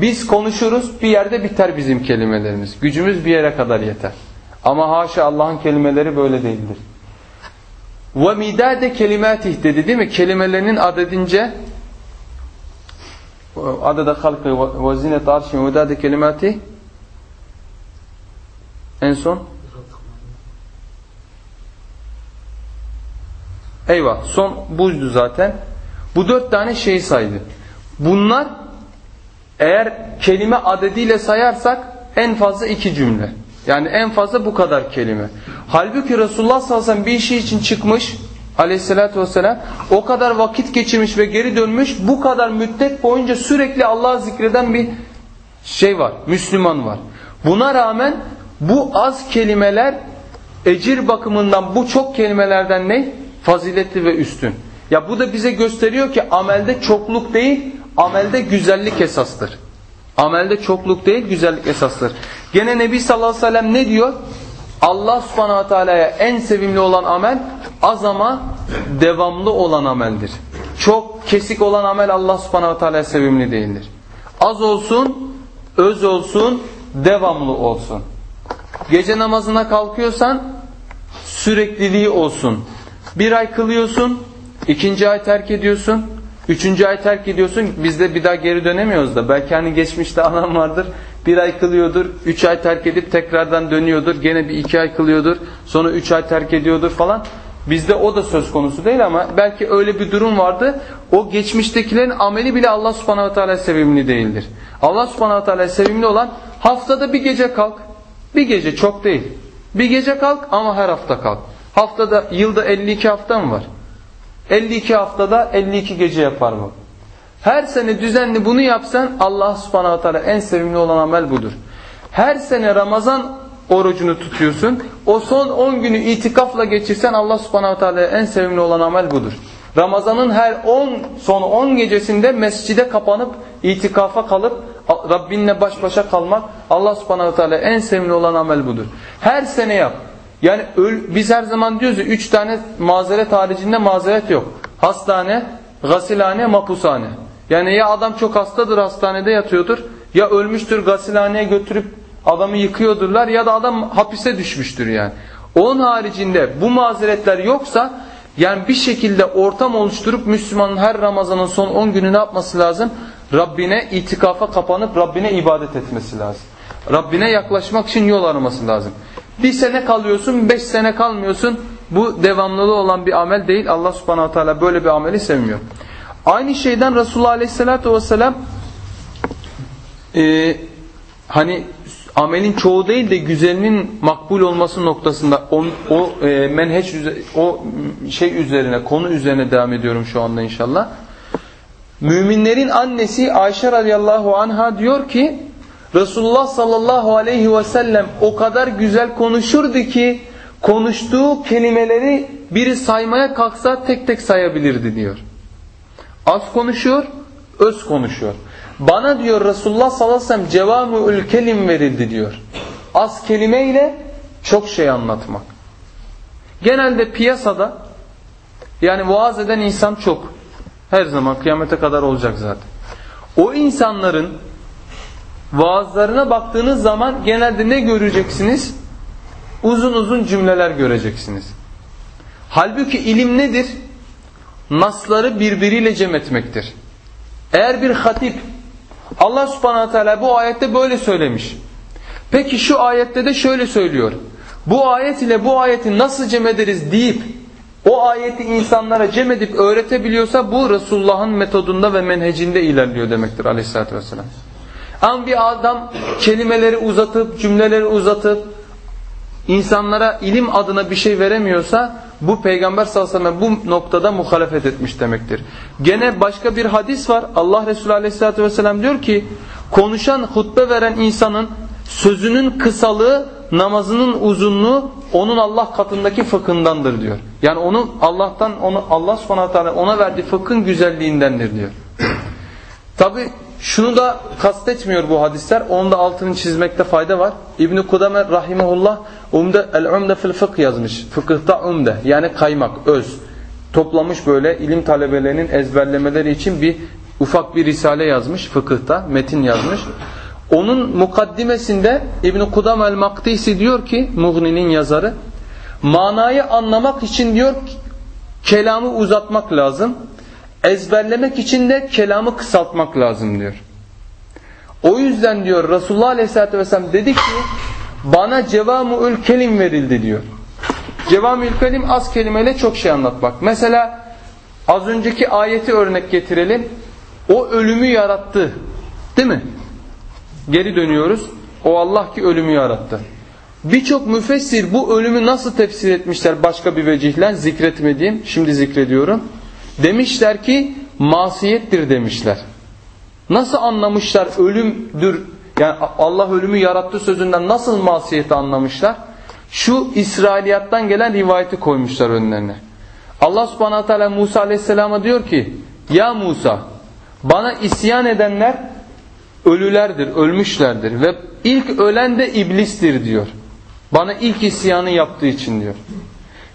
Biz konuşuruz bir yerde biter bizim kelimelerimiz. Gücümüz bir yere kadar yeter. Ama haşa Allah'ın kelimeleri böyle değildir. Ve midade kelimatih dedi değil mi? Kelimelerinin adedince adede halkı ve zinet arşi midade kelimatih en son Eyvah son buydu zaten. Bu dört tane şey saydı. Bunlar eğer kelime adediyle sayarsak en fazla iki cümle. Yani en fazla bu kadar kelime. Halbuki Resulullah sallallahu aleyhi ve sellem bir işi için çıkmış aleyhissalatü vesselam o kadar vakit geçirmiş ve geri dönmüş bu kadar müddet boyunca sürekli Allah'ı zikreden bir şey var. Müslüman var. Buna rağmen bu az kelimeler ecir bakımından bu çok kelimelerden ne? faziletli ve üstün. Ya bu da bize gösteriyor ki amelde çokluk değil, amelde güzellik esastır. Amelde çokluk değil, güzellik esastır. Gene Nebi sallallahu aleyhi ve sellem ne diyor? Allah subhanahu teala'ya en sevimli olan amel az ama devamlı olan ameldir. Çok kesik olan amel Allah subhanahu teala'ya sevimli değildir. Az olsun, öz olsun, devamlı olsun. Gece namazına kalkıyorsan sürekliliği olsun. Bir ay kılıyorsun, ikinci ay terk ediyorsun, üçüncü ay terk ediyorsun. Biz de bir daha geri dönemiyoruz da. Belki hani geçmişte anam vardır. Bir ay kılıyordur, üç ay terk edip tekrardan dönüyordur. Gene bir iki ay kılıyordur, sonra üç ay terk ediyordur falan. Bizde o da söz konusu değil ama belki öyle bir durum vardı. O geçmiştekilerin ameli bile Allah subhanahu teala sevimli değildir. Allah subhanahu teala sevimli olan haftada bir gece kalk. Bir gece çok değil. Bir gece kalk ama her hafta kalk. Haftada, yılda 52 hafta mı var? 52 haftada 52 gece yapar mı? Her sene düzenli bunu yapsan Allah subhanahu teala en sevimli olan amel budur. Her sene Ramazan orucunu tutuyorsun. O son 10 günü itikafla geçirsen Allah subhanahu teala en sevimli olan amel budur. Ramazanın her 10 son 10 gecesinde mescide kapanıp itikafa kalıp Rabbinle baş başa kalmak Allah subhanahu teala en sevimli olan amel budur. Her sene yap. Yani biz her zaman diyoruz ya 3 tane mazeret haricinde mazeret yok. Hastane, gasilhane, mapushane. Yani ya adam çok hastadır hastanede yatıyordur ya ölmüştür gasilhaneye götürüp adamı yıkıyordurlar ya da adam hapise düşmüştür yani. Onun haricinde bu mazeretler yoksa yani bir şekilde ortam oluşturup Müslümanın her Ramazan'ın son 10 günü ne yapması lazım? Rabbine itikafa kapanıp Rabbine ibadet etmesi lazım. Rabbine yaklaşmak için yol araması lazım. Bir sene kalıyorsun, beş sene kalmıyorsun. Bu devamlılığı olan bir amel değil. Allah subhanahu teala böyle bir ameli sevmiyor. Aynı şeyden Resulullah aleyhissalatü vesselam e, hani amelin çoğu değil de güzelinin makbul olması noktasında o, o e, menheç o şey üzerine konu üzerine devam ediyorum şu anda inşallah. Müminlerin annesi Ayşe radıyallahu anha diyor ki Resulullah sallallahu aleyhi ve sellem o kadar güzel konuşurdu ki konuştuğu kelimeleri biri saymaya kalksa tek tek sayabilirdi diyor. Az konuşuyor, öz konuşuyor. Bana diyor Resulullah sallallahu aleyhi ve sellem cevamül kelim verildi diyor. Az kelimeyle çok şey anlatmak. Genelde piyasada yani vaaz eden insan çok. Her zaman kıyamete kadar olacak zaten. O insanların vaazlarına baktığınız zaman genelde ne göreceksiniz? Uzun uzun cümleler göreceksiniz. Halbuki ilim nedir? Nasları birbiriyle cem etmektir. Eğer bir hatip Allah subhanahu teala bu ayette böyle söylemiş. Peki şu ayette de şöyle söylüyor. Bu ayet ile bu ayeti nasıl cem ederiz deyip o ayeti insanlara cem edip öğretebiliyorsa bu Resulullah'ın metodunda ve menhecinde ilerliyor demektir aleyhissalatü vesselam. Ama bir adam kelimeleri uzatıp cümleleri uzatıp insanlara ilim adına bir şey veremiyorsa bu peygamber sallallahu aleyhi ve sellem bu noktada muhalefet etmiş demektir. Gene başka bir hadis var. Allah Resulü aleyhissalatü vesselam diyor ki konuşan hutbe veren insanın sözünün kısalığı namazının uzunluğu onun Allah katındaki fıkhındandır diyor. Yani onun Allah'tan onu Allah subhanahu teala ona verdiği fıkhın güzelliğindendir diyor. Tabi şunu da kastetmiyor bu hadisler. Onun da altını çizmekte fayda var. İbn-i Kudame rahimahullah umde, el-umde fil fıkh yazmış. Fıkıhta umde yani kaymak, öz. Toplamış böyle ilim talebelerinin ezberlemeleri için bir ufak bir risale yazmış fıkıhta, metin yazmış. Onun mukaddimesinde İbn Kudam el-Maktisi diyor ki Mughni'nin yazarı manayı anlamak için diyor kelamı uzatmak lazım. Ezberlemek için de kelamı kısaltmak lazım diyor. O yüzden diyor Resulullah Aleyhisselatü Vesselam dedi ki bana cevamül kelim verildi diyor. Cevamül kelim az kelimeyle çok şey anlatmak. Mesela az önceki ayeti örnek getirelim. O ölümü yarattı. Değil mi? Geri dönüyoruz. O Allah ki ölümü yarattı. Birçok müfessir bu ölümü nasıl tefsir etmişler başka bir vecihle zikretmediğim şimdi zikrediyorum. Demişler ki masiyettir demişler. Nasıl anlamışlar ölümdür yani Allah ölümü yarattı sözünden nasıl masiyeti anlamışlar? Şu İsrailiyattan gelen rivayeti koymuşlar önlerine. Allah subhanahu teala Musa aleyhisselama diyor ki Ya Musa bana isyan edenler ölülerdir, ölmüşlerdir ve ilk ölen de iblistir diyor. Bana ilk isyanı yaptığı için diyor.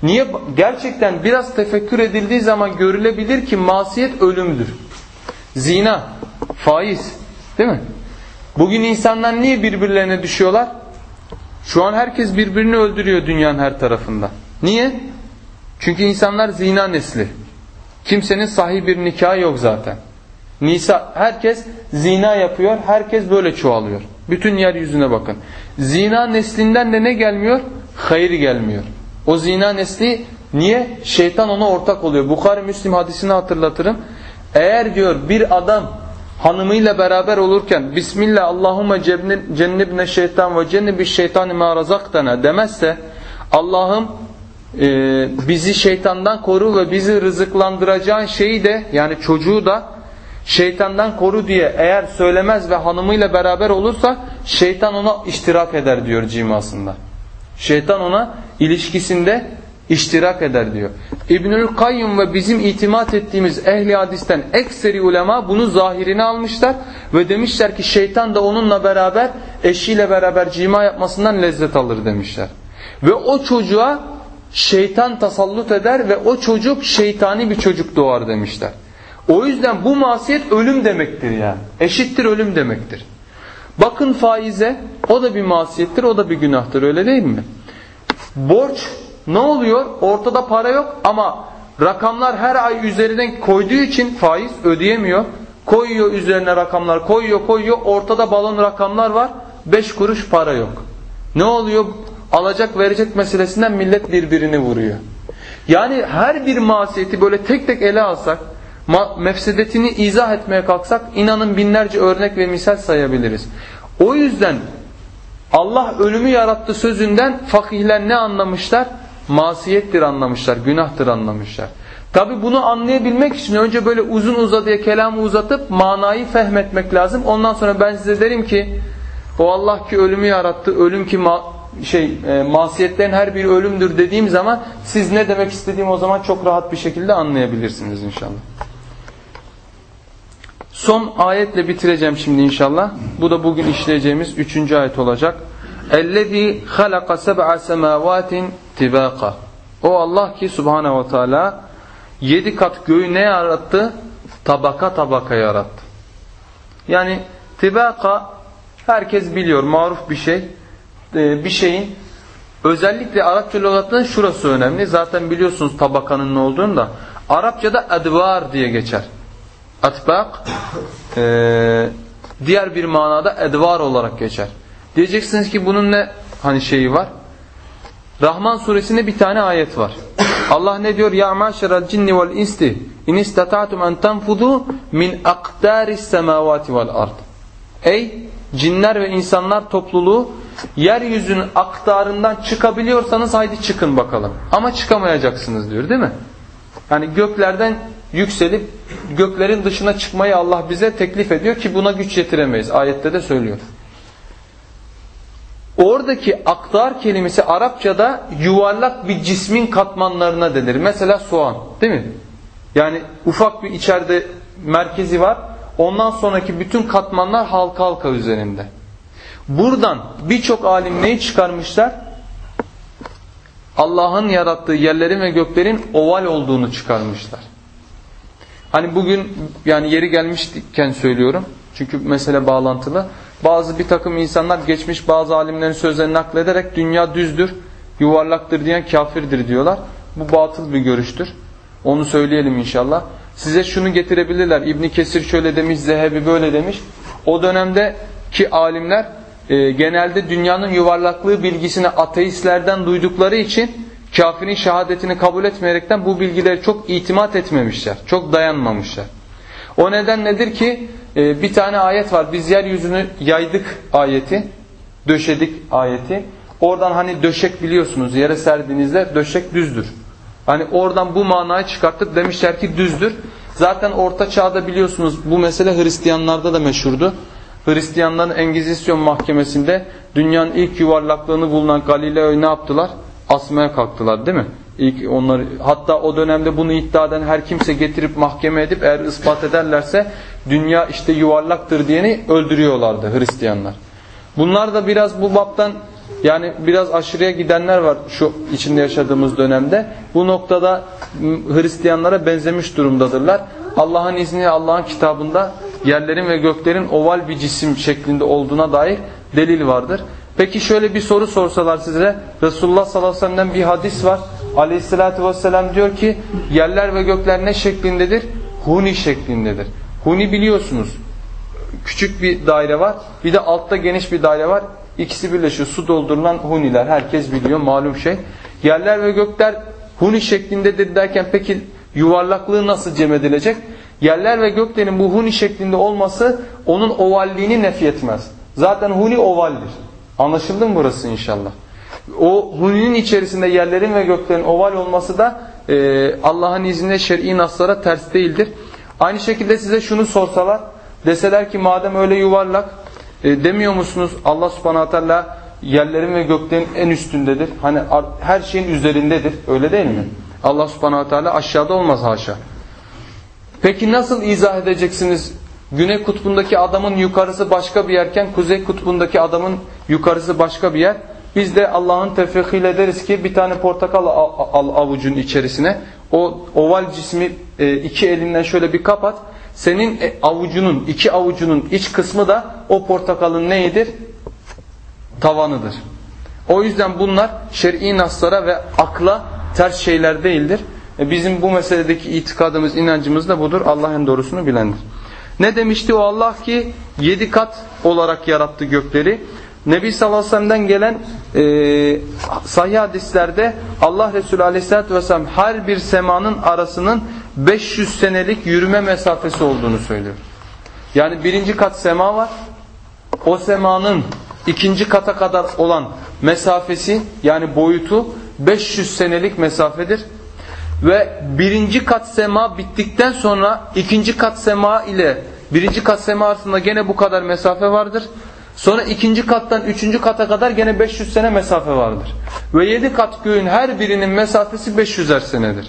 Niye? Gerçekten biraz tefekkür edildiği zaman görülebilir ki masiyet ölümdür. Zina, faiz değil mi? Bugün insanlar niye birbirlerine düşüyorlar? Şu an herkes birbirini öldürüyor dünyanın her tarafında. Niye? Çünkü insanlar zina nesli. Kimsenin sahih bir nikahı yok zaten. Nisa herkes zina yapıyor. Herkes böyle çoğalıyor. Bütün yeryüzüne bakın. Zina neslinden de ne gelmiyor? Hayır gelmiyor. O zina nesli niye? Şeytan ona ortak oluyor. Bukhari Müslim hadisini hatırlatırım. Eğer diyor bir adam hanımıyla beraber olurken Bismillah Allahümme cennibne şeytan ve cennibi şeytani ma razaktana demezse Allah'ım e, bizi şeytandan koru ve bizi rızıklandıracağın şeyi de yani çocuğu da şeytandan koru diye eğer söylemez ve hanımıyla beraber olursa şeytan ona iştirak eder diyor cimasında. Şeytan ona ilişkisinde iştirak eder diyor. İbnül Kayyum ve bizim itimat ettiğimiz ehli hadisten ekseri ulema bunu zahirine almışlar ve demişler ki şeytan da onunla beraber eşiyle beraber cima yapmasından lezzet alır demişler. Ve o çocuğa şeytan tasallut eder ve o çocuk şeytani bir çocuk doğar demişler. O yüzden bu masiyet ölüm demektir yani. Eşittir ölüm demektir. Bakın faize o da bir masiyettir o da bir günahtır öyle değil mi? Borç ne oluyor? Ortada para yok ama rakamlar her ay üzerine koyduğu için faiz ödeyemiyor. Koyuyor üzerine rakamlar koyuyor koyuyor ortada balon rakamlar var 5 kuruş para yok. Ne oluyor? Alacak verecek meselesinden millet birbirini vuruyor. Yani her bir masiyeti böyle tek tek ele alsak mefsedetini izah etmeye kalksak inanın binlerce örnek ve misal sayabiliriz. O yüzden Allah ölümü yarattı sözünden fakihler ne anlamışlar? Masiyettir anlamışlar, günahtır anlamışlar. Tabi bunu anlayabilmek için önce böyle uzun uzadıya kelamı uzatıp manayı fehmetmek lazım. Ondan sonra ben size derim ki o Allah ki ölümü yarattı, ölüm ki ma şey e, masiyetlerin her biri ölümdür dediğim zaman siz ne demek istediğimi o zaman çok rahat bir şekilde anlayabilirsiniz inşallah. Son ayetle bitireceğim şimdi inşallah. Bu da bugün işleyeceğimiz üçüncü ayet olacak. اَلَّذ۪ي خَلَقَ سَبْعَ سَمَاوَاتٍ تِبَاقًا O Allah ki subhanehu ve teala yedi kat göğü ne yarattı? Tabaka tabaka yarattı. Yani tibaka herkes biliyor maruf bir şey. Ee, bir şeyin özellikle Arapça lügatının şurası önemli. Zaten biliyorsunuz tabakanın ne olduğunu da. Arapçada edvar diye geçer. Atbak e, diğer bir manada edvar olarak geçer. Diyeceksiniz ki bunun ne hani şeyi var? Rahman suresinde bir tane ayet var. Allah ne diyor? Ya maşeral cinni vel insti in istata'tum en tenfudu min aqdaris semavati vel ard. Ey cinler ve insanlar topluluğu yeryüzünün aktarından çıkabiliyorsanız haydi çıkın bakalım. Ama çıkamayacaksınız diyor değil mi? Yani göklerden yükselip göklerin dışına çıkmayı Allah bize teklif ediyor ki buna güç yetiremeyiz. Ayette de söylüyor. Oradaki aktar kelimesi Arapçada yuvarlak bir cismin katmanlarına denir. Mesela soğan değil mi? Yani ufak bir içeride merkezi var. Ondan sonraki bütün katmanlar halka halka üzerinde. Buradan birçok alim neyi çıkarmışlar? Allah'ın yarattığı yerlerin ve göklerin oval olduğunu çıkarmışlar. Hani bugün yani yeri gelmişken söylüyorum. Çünkü mesele bağlantılı. Bazı bir takım insanlar geçmiş bazı alimlerin sözlerini naklederek dünya düzdür, yuvarlaktır diyen kafirdir diyorlar. Bu batıl bir görüştür. Onu söyleyelim inşallah. Size şunu getirebilirler. İbni Kesir şöyle demiş, Zehebi böyle demiş. O dönemdeki alimler e, genelde dünyanın yuvarlaklığı bilgisini ateistlerden duydukları için kafirin şehadetini kabul etmeyerekten bu bilgileri çok itimat etmemişler. Çok dayanmamışlar. O neden nedir ki e, bir tane ayet var. Biz yeryüzünü yaydık ayeti. Döşedik ayeti. Oradan hani döşek biliyorsunuz yere serdiğinizde döşek düzdür. Hani oradan bu manayı çıkarttık demişler ki düzdür. Zaten orta çağda biliyorsunuz bu mesele Hristiyanlarda da meşhurdu. Hristiyanların Engizisyon mahkemesinde dünyanın ilk yuvarlaklığını bulunan Galileo'yu ne yaptılar? Asmaya kalktılar değil mi? İlk onları, hatta o dönemde bunu iddia eden her kimse getirip mahkeme edip eğer ispat ederlerse dünya işte yuvarlaktır diyeni öldürüyorlardı Hristiyanlar. Bunlar da biraz bu baptan yani biraz aşırıya gidenler var şu içinde yaşadığımız dönemde. Bu noktada Hristiyanlara benzemiş durumdadırlar. Allah'ın izni Allah'ın kitabında yerlerin ve göklerin oval bir cisim şeklinde olduğuna dair delil vardır. Peki şöyle bir soru sorsalar size Resulullah sallallahu aleyhi ve sellem'den bir hadis var. Aleyhissalatü vesselam diyor ki yerler ve gökler ne şeklindedir? Huni şeklindedir. Huni biliyorsunuz küçük bir daire var bir de altta geniş bir daire var. İkisi birleşiyor su doldurulan huniler herkes biliyor malum şey. Yerler ve gökler huni şeklindedir derken peki yuvarlaklığı nasıl cem edilecek? Yerler ve göklerin bu huni şeklinde olması onun ovalliğini nefi etmez. Zaten huni ovaldir. Anlaşıldı mı burası inşallah? O huninin içerisinde yerlerin ve göklerin oval olması da e, Allah'ın izniyle şer'i naslara ters değildir. Aynı şekilde size şunu sorsalar, deseler ki madem öyle yuvarlak, e, demiyor musunuz Allah subhanahu teala yerlerin ve göklerin en üstündedir. Hani her şeyin üzerindedir. Öyle değil mi? Allah subhanahu teala aşağıda olmaz haşa. Peki nasıl izah edeceksiniz? Güney kutbundaki adamın yukarısı başka bir yerken kuzey kutbundaki adamın yukarısı başka bir yer. Biz de Allah'ın tevfikiyle deriz ki bir tane portakal al avucun içerisine. O oval cismi e, iki elinden şöyle bir kapat. Senin e, avucunun, iki avucunun iç kısmı da o portakalın neyidir? Tavanıdır. O yüzden bunlar şer'i naslara ve akla ters şeyler değildir. E, bizim bu meseledeki itikadımız, inancımız da budur. Allah en doğrusunu bilendir. Ne demişti o Allah ki yedi kat olarak yarattı gökleri. Nebi sallallahu aleyhi ve sellem'den gelen e, sahih hadislerde Allah Resulü aleyhissalatü vesselam her bir semanın arasının 500 senelik yürüme mesafesi olduğunu söylüyor. Yani birinci kat sema var. O semanın ikinci kata kadar olan mesafesi yani boyutu 500 senelik mesafedir. Ve birinci kat sema bittikten sonra ikinci kat sema ile birinci kat sema arasında gene bu kadar mesafe vardır. Sonra ikinci kattan üçüncü kata kadar gene 500 sene mesafe vardır. Ve yedi kat göğün her birinin mesafesi 500'er senedir.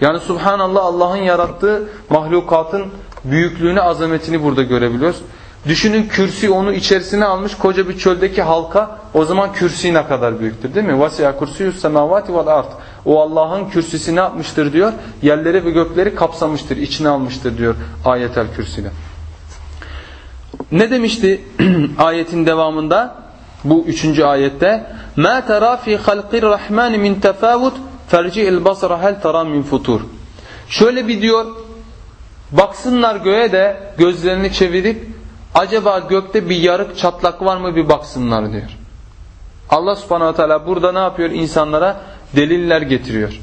Yani subhanallah Allah'ın yarattığı mahlukatın büyüklüğünü, azametini burada görebiliyoruz. Düşünün kürsi onu içerisine almış koca bir çöldeki halka o zaman kürsi ne kadar büyüktür değil mi? Vasiya kursiyus semavati vel art. O Allah'ın kürsüsü ne yapmıştır diyor? Yerleri ve gökleri kapsamıştır, içine almıştır diyor ayetel kürsüyle. Ne demişti ayetin devamında? Bu üçüncü ayette. مَا تَرَى فِي خَلْقِ الرَّحْمَانِ مِنْ تَفَاوُتْ فَرْجِئِ الْبَصَرَ هَلْ تَرَى مِنْ فُتُورٍ Şöyle bir diyor, baksınlar göğe de gözlerini çevirip acaba gökte bir yarık çatlak var mı bir baksınlar diyor. Allah subhanahu teala burada ne yapıyor insanlara? Deliller getiriyor.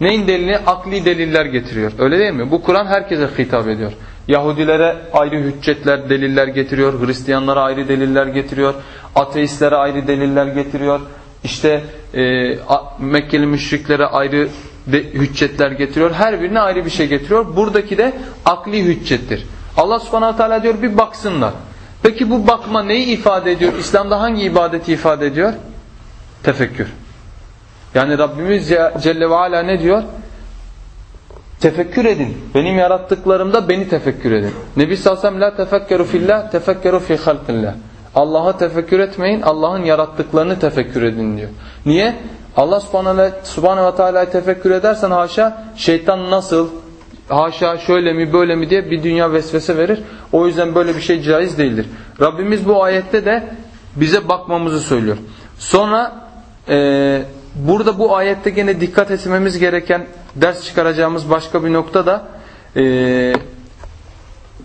Neyin delili? Akli deliller getiriyor. Öyle değil mi? Bu Kur'an herkese hitap ediyor. Yahudilere ayrı hüccetler, deliller getiriyor. Hristiyanlara ayrı deliller getiriyor. Ateistlere ayrı deliller getiriyor. İşte e, Mekkeli müşriklere ayrı de, hüccetler getiriyor. Her birine ayrı bir şey getiriyor. Buradaki de akli hüccettir. Allah subhanahu teala diyor bir baksınlar. Peki bu bakma neyi ifade ediyor? İslam'da hangi ibadeti ifade ediyor? Tefekkür. Yani Rabbimiz Celle ve Ala ne diyor? Tefekkür edin. Benim yarattıklarımda beni tefekkür edin. Nebi sellem la tefekkeru fillah, tefekkeru fi halqillah. Allah'a tefekkür etmeyin, Allah'ın yarattıklarını tefekkür edin diyor. Niye? Allah subhanahu ve teala'yı tefekkür edersen haşa şeytan nasıl, haşa şöyle mi böyle mi diye bir dünya vesvese verir. O yüzden böyle bir şey caiz değildir. Rabbimiz bu ayette de bize bakmamızı söylüyor. Sonra e, burada bu ayette gene dikkat etmemiz gereken ders çıkaracağımız başka bir nokta da e,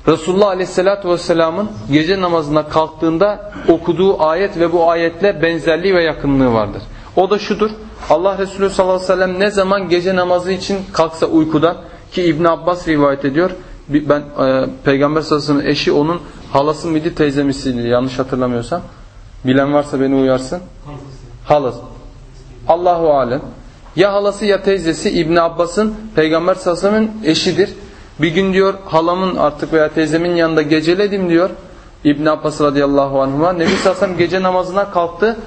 Resulullah Aleyhisselatü Vesselam'ın gece namazına kalktığında okuduğu ayet ve bu ayetle benzerliği ve yakınlığı vardır. O da şudur. Allah Resulü sallallahu aleyhi ve sellem ne zaman gece namazı için kalksa uykudan ki İbn Abbas rivayet ediyor. Ben e, Peygamber sallallahu eşi onun halası mıydı teyze misiydi yanlış hatırlamıyorsam. Bilen varsa beni uyarsın. Halası. Allahu alem. Ya halası ya teyzesi İbn Abbas'ın Peygamber sallallahu eşidir. Bir gün diyor halamın artık veya teyzemin yanında geceledim diyor. İbn Abbas radıyallahu anhuma. Nebi sallallahu aleyhi ve sellem gece namazına kalktı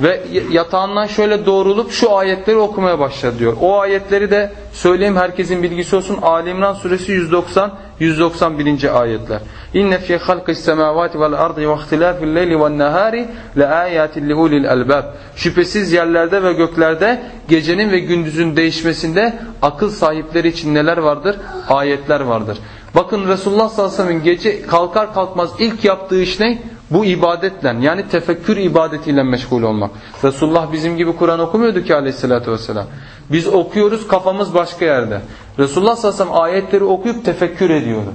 ve yatağından şöyle doğrulup şu ayetleri okumaya başladı diyor. O ayetleri de söyleyeyim herkesin bilgisi olsun. Ali İmran suresi 190 191. ayetler. İnne fi halqis semavati vel ardı ve ihtilafil leyli ven nahari le ayatin li ulil albab. Şüphesiz yerlerde ve göklerde gecenin ve gündüzün değişmesinde akıl sahipleri için neler vardır? Ayetler vardır. Bakın Resulullah sallallahu aleyhi ve sellem gece kalkar kalkmaz ilk yaptığı iş ne? Bu ibadetle yani tefekkür ibadetiyle meşgul olmak. Resulullah bizim gibi Kur'an okumuyordu ki aleyhissalatü vesselam. Biz okuyoruz kafamız başka yerde. Resulullah sallallahu aleyhi ve sellem ayetleri okuyup tefekkür ediyordu.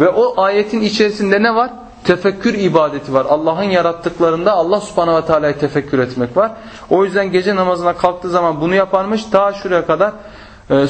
Ve o ayetin içerisinde ne var? Tefekkür ibadeti var. Allah'ın yarattıklarında Allah subhanahu ve teala'yı tefekkür etmek var. O yüzden gece namazına kalktığı zaman bunu yaparmış. Ta şuraya kadar ee,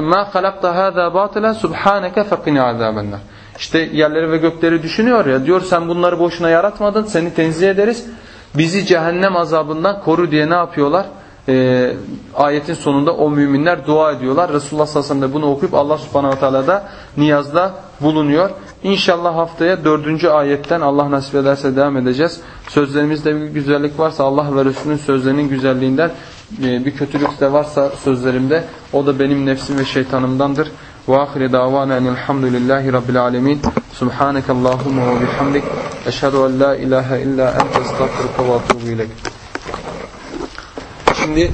ma halakta hâzâ bâtile subhâneke fekine azâbenler. İşte yerleri ve gökleri düşünüyor ya diyor sen bunları boşuna yaratmadın seni tenzih ederiz. Bizi cehennem azabından koru diye ne yapıyorlar? Ee, ayetin sonunda o müminler dua ediyorlar. Resulullah sallallahu aleyhi ve sellem de bunu okuyup Allah subhanahu teala da niyazda bulunuyor. İnşallah haftaya dördüncü ayetten Allah nasip ederse devam edeceğiz. Sözlerimizde bir güzellik varsa Allah ve Resulünün sözlerinin güzelliğinden bir kötülük de varsa sözlerimde o da benim nefsim ve şeytanımdandır. Ve ahire davana enelhamdülillahi rabbil alemin. Subhaneke Allahumma ve bihamdik. Eşhedü en la ilahe illa ente estağfurullah ve atubu ilek. Şimdi